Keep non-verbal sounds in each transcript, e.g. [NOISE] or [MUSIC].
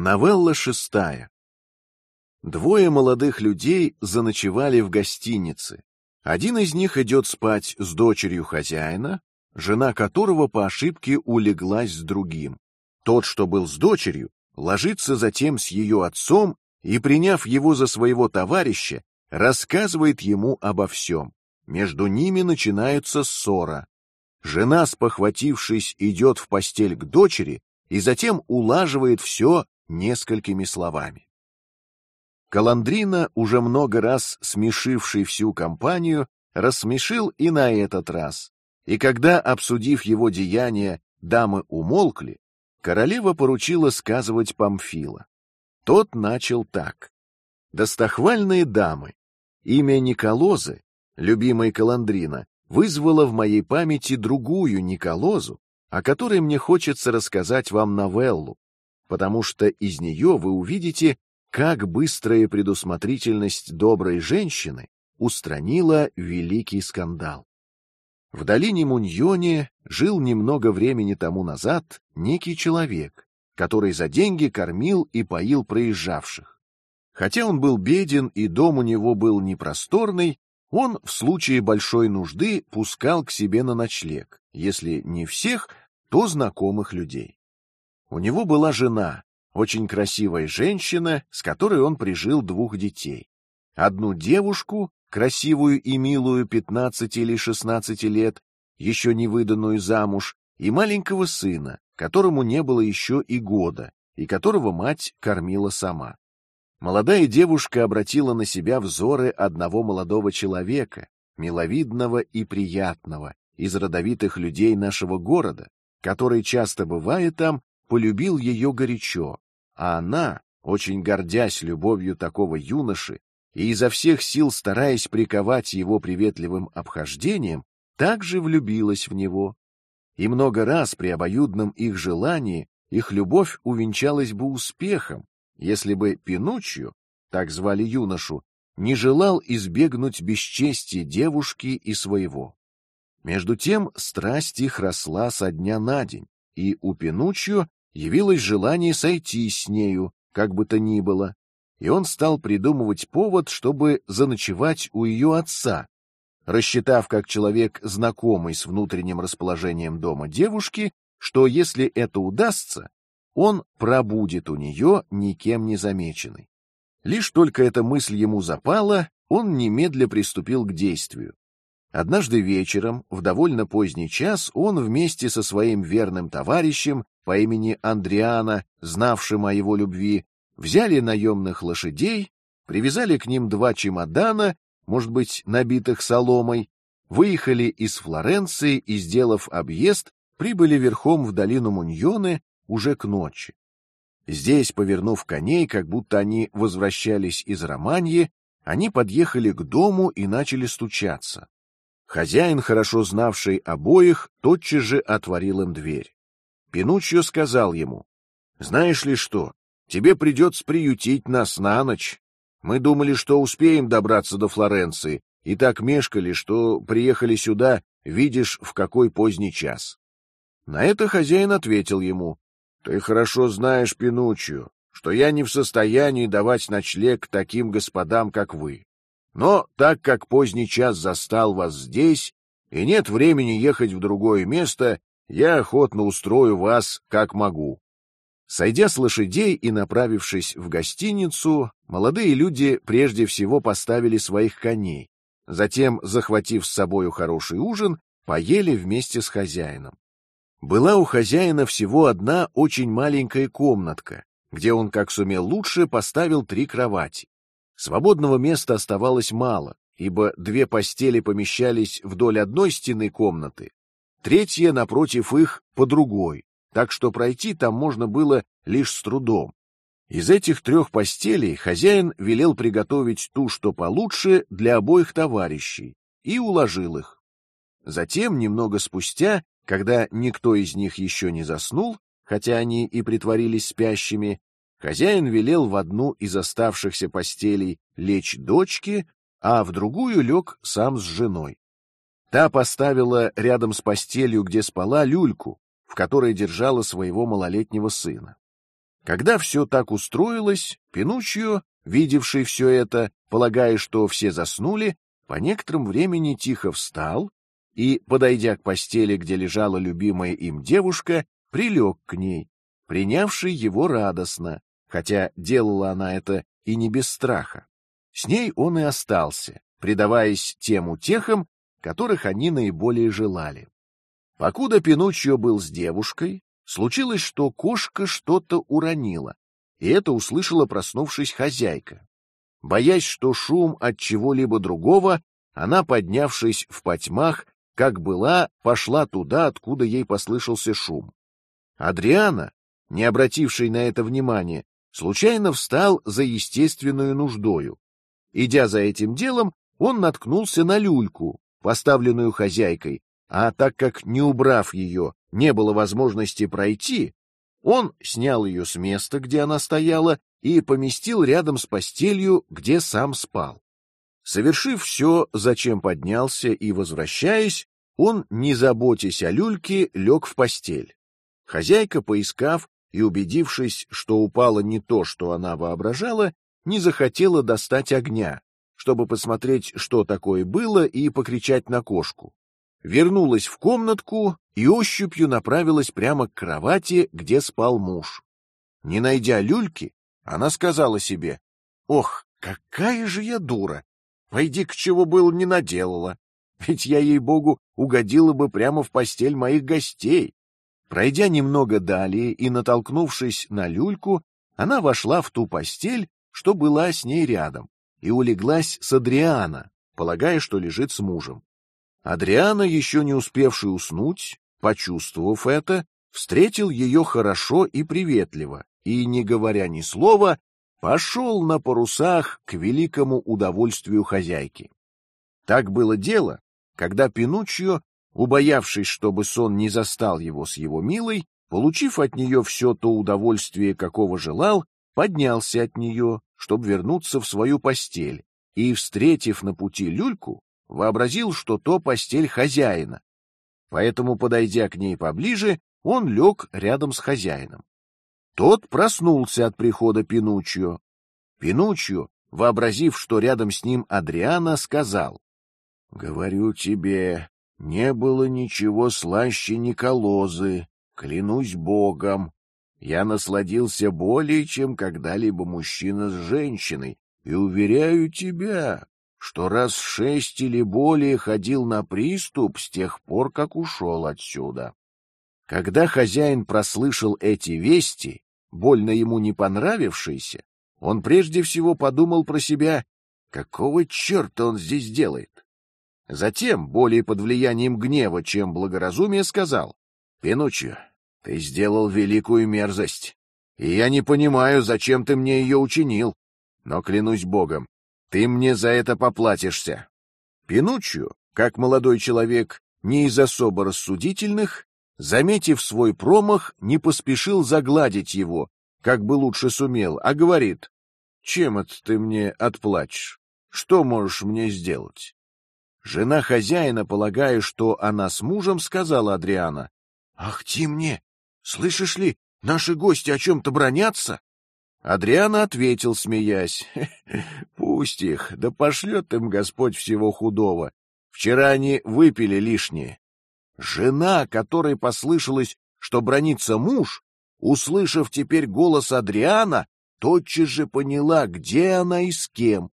Новелла шестая. Двое молодых людей заночевали в гостинице. Один из них идет спать с дочерью хозяина, жена которого по ошибке улеглась с другим. Тот, что был с дочерью, ложится затем с ее отцом и, приняв его за своего товарища, рассказывает ему обо всем. Между ними начинается ссора. Жена, спохватившись, идет в постель к дочери и затем улаживает все несколькими словами. Каландрина, уже много раз смешивший всю компанию, рассмешил и на этот раз. И когда, обсудив его деяния, дамы умолкли, королева поручила сказывать Памфила. Тот начал так: достохвальные дамы, имя Николозы, любимой Каландрина, вызвало в моей памяти другую Николозу, о которой мне хочется рассказать вам новеллу, потому что из нее вы увидите, как быстрая предусмотрительность доброй женщины устранила великий скандал. В долине Муньоне жил немного времени тому назад некий человек, который за деньги кормил и поил проезжавших. Хотя он был беден и дом у него был непросторный, он в случае большой нужды пускал к себе на ночлег, если не всех, то знакомых людей. У него была жена, очень красивая женщина, с которой он прижил двух детей. Одну девушку, красивую и милую, пятнадцати или шестнадцати лет, еще не выданную замуж, и маленького сына, которому не было еще и года, и которого мать кормила сама. Молодая девушка обратила на себя взоры одного молодого человека, миловидного и приятного, из родовитых людей нашего города, который часто бывает там полюбил ее горячо, а она, очень гордясь любовью такого юноши и изо всех сил стараясь приковать его приветливым обхождением, также влюбилась в него. И много раз при обоюдном их желании их любовь увенчалась бы успехом, если бы Пинуччио, так звали юношу, не желал избегнуть бесчестия девушки и своего. Между тем страсть их росла со дня на день, и у Пинуччио явилось желание сойти с нею, как бы то ни было, и он стал придумывать повод, чтобы заночевать у ее отца, рассчитав как человек знакомый с внутренним расположением дома девушки, что если это удастся, он пробудет у нее никем не замеченный. Лишь только эта мысль ему запала, он немедля приступил к действию. Однажды вечером, в довольно поздний час, он вместе со своим верным товарищем по имени Андриана, знавшим о его любви, взяли наемных лошадей, привязали к ним два чемодана, может быть, набитых соломой, выехали из Флоренции и, сделав объезд, прибыли верхом в долину Муньоны уже к ночи. Здесь, повернув коней, как будто они возвращались из Романьи, они подъехали к дому и начали стучаться. Хозяин, хорошо знавший обоих, тотчас же отворил им дверь. Пинуччио сказал ему: "Знаешь ли что? Тебе придется приютить нас на ночь. Мы думали, что успеем добраться до Флоренции, и так мешкали, что приехали сюда, видишь, в какой поздний час". На это хозяин ответил ему: "Ты хорошо знаешь, Пинуччио, что я не в состоянии давать ночлег таким господам, как вы. Но так как поздний час застал вас здесь и нет времени ехать в другое место, я охотно устрою вас, как могу. Сойдя с лошадей и направившись в гостиницу, молодые люди прежде всего поставили своих коней, затем, захватив с собою хороший ужин, поели вместе с хозяином. Была у хозяина всего одна очень маленькая комнатка, где он, как сумел лучше, поставил три кровати. Свободного места оставалось мало, ибо две постели помещались вдоль одной стены комнаты, третья напротив их по другой, так что пройти там можно было лишь с трудом. Из этих трех постелей хозяин велел приготовить ту, что получше, для обоих товарищей, и уложил их. Затем, немного спустя, когда никто из них еще не заснул, хотя они и притворились спящими, хозяин велел в одну из оставшихся постелей лечь дочке, а в другую лег сам с женой. Та поставила рядом с постелью, где спала, люльку, в которой держала своего малолетнего сына. Когда все так устроилось, Пинуччио, видевший все это, полагая, что все заснули, по некоторым времени тихо встал и, подойдя к постели, где лежала любимая им девушка, прилег к ней, принявший его радостно, хотя делала она это и не без страха. С ней он и остался, предаваясь тем утехам, которых они наиболее желали. Покуда Пинуччио был с девушкой, случилось, что кошка что-то уронила, и это услышала проснувшись хозяйка. Боясь, что шум от чего-либо другого, она, поднявшись в потьмах, как была, пошла туда, откуда ей послышался шум. Адриана, не обративший на это внимания, случайно встал за естественную нуждою. Идя за этим делом, он наткнулся на люльку, поставленную хозяйкой, а так как не убрав ее, не было возможности пройти, он снял ее с места, где она стояла, и поместил рядом с постелью, где сам спал. Совершив все, зачем поднялся и возвращаясь, он, не заботясь о люльке, лег в постель. Хозяйка, поискав и убедившись, что упало не то, что она воображала, не захотела достать огня, чтобы посмотреть, что такое было, и покричать на кошку. Вернулась в комнатку и ощупью направилась прямо к кровати, где спал муж. Не найдя люльки, она сказала себе: "Ох, какая же я дура! Войди к чего был не наделала, ведь я ей богу угодила бы прямо в постель моих гостей". Пройдя немного далее и натолкнувшись на люльку, она вошла в ту постель, что была с ней рядом, и улеглась с Адриана, полагая, что лежит с мужем. Адриана, еще не успевший уснуть, почувствовав это, встретил ее хорошо и приветливо, и, не говоря ни слова, пошел на парусах к великому удовольствию хозяйки. Так было дело, когда Пинуччио, убоявшись, чтобы сон не застал его с его милой, получив от нее все то удовольствие, какого желал, поднялся от нее, чтобы вернуться в свою постель, и, встретив на пути люльку, вообразил, что то постель хозяина. Поэтому, подойдя к ней поближе, он лег рядом с хозяином. Тот проснулся от прихода Пинуччио. Пинуччио, вообразив, что рядом с ним Адриана, сказал: "Говорю тебе, не было ничего слаще Николозы, клянусь Богом. Я насладился более, чем когда-либо мужчина с женщиной, и уверяю тебя, что раз шесть или более ходил на приступ с тех пор, как ушел отсюда. Когда хозяин прослышал эти вести, больно ему не понравившиеся, он прежде всего подумал про себя, какого черта он здесь делает. Затем, более под влиянием гнева, чем благоразумия, сказал: "Пинуччио, ты сделал великую мерзость, и я не понимаю, зачем ты мне ее учинил. Но клянусь Богом, ты мне за это поплатишься. Пинуччио, как молодой человек, не из особо рассудительных, заметив свой промах, не поспешил загладить его, как бы лучше сумел, а говорит: "Чем это ты мне отплатишь? Что можешь мне сделать?" Жена хозяина, полагая, что она с мужем, сказала Адриана: "Ах ты мне, слышишь ли, наши гости о чем-то бронятся?" Адриана ответил, смеясь: [LAUGHS] "Пусть их, да пошлет им Господь всего худого. Вчера они выпили лишнее". Жена, которой послышалось, что бронится муж, услышав теперь голос Адриана, тотчас же поняла, где она и с кем.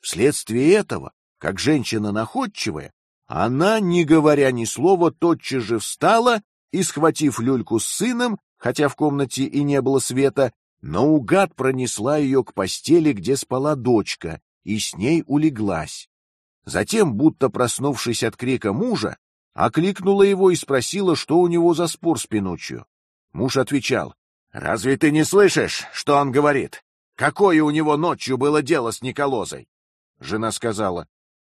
Вследствие этого, как женщина находчивая, она, не говоря ни слова, тотчас же встала и, схватив люльку с сыном, хотя в комнате и не было света, наугад пронесла ее к постели, где спала дочка, и с ней улеглась. Затем, будто проснувшись от крика мужа, окликнула его и спросила, что у него за спор с Пинуччио. Муж отвечал: "Разве ты не слышишь, что он говорит? Какое у него ночью было дело с Николозой?" Жена сказала: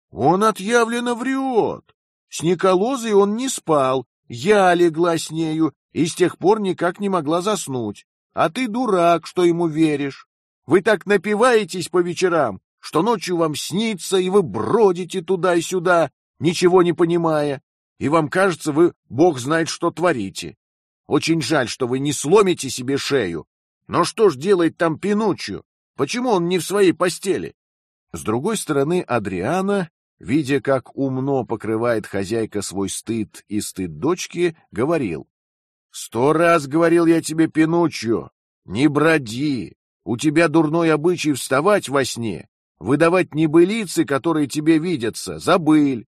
"Он отъявленно врет. С Николозой он не спал. Я легла с нею и с тех пор никак не могла заснуть. А ты дурак, что ему веришь. Вы так напиваетесь по вечерам, что ночью вам снится, и вы бродите туда и сюда, ничего не понимая, и вам кажется, вы Бог знает, что творите. Очень жаль, что вы не сломите себе шею. Но что ж делает там Пинуччио? Почему он не в своей постели? С другой стороны, Адриана, видя, как умно покрывает хозяйка свой стыд и стыд дочки, говорил: "Сто раз говорил я тебе, Пинуччио, не броди. У тебя дурной обычай вставать во сне, выдавать небылицы, которые тебе видятся. Забыль.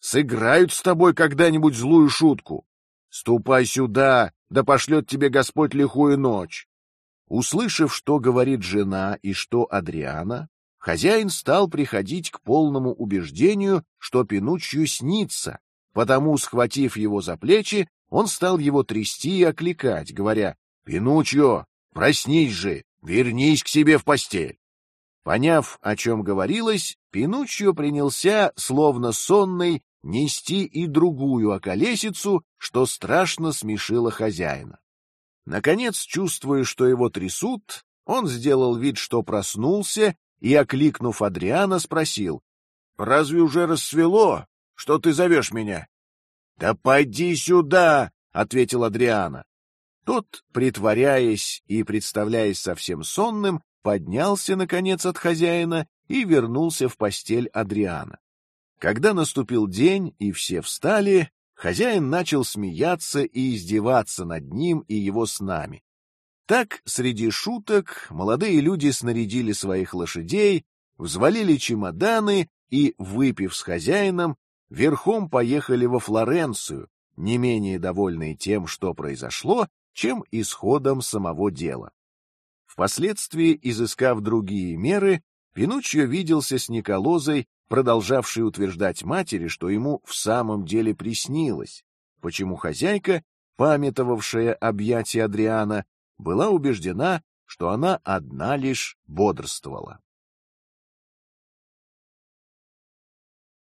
Сыграют с тобой когда-нибудь злую шутку. Ступай сюда, да пошлет тебе Господь лихую ночь. Услышав, что говорит жена и что Адриана, хозяин стал приходить к полному убеждению, что Пинучью снится, потому, схватив его за плечи, он стал его трясти и окликать, говоря: "Пинучью, проснись же, вернись к себе в постель". Поняв, о чем говорилось, Пинучью принялся, словно сонный, нести и другую околесицу, что страшно смешило хозяина. Наконец, чувствуя, что его трясут, он сделал вид, что проснулся и, окликнув Адриана, спросил: "Разве уже рассвело? Что ты зовешь меня?" "Да пойди сюда", ответил Адриана. Тот, притворяясь и представляясь совсем сонным, поднялся наконец от хозяина и вернулся в постель Адриана. Когда наступил день и все встали, хозяин начал смеяться и издеваться над ним и его снами. Так среди шуток молодые люди снарядили своих лошадей, взвалили чемоданы и, выпив с хозяином, верхом поехали во Флоренцию, не менее довольные тем, что произошло, чем исходом самого дела. Впоследствии, изыскав другие меры, Пинуччио виделся с Николозой продолжавший утверждать матери, что ему в самом деле приснилось, почему хозяйка, памятовавшая объятия Адриана, была убеждена, что она одна лишь бодрствовала.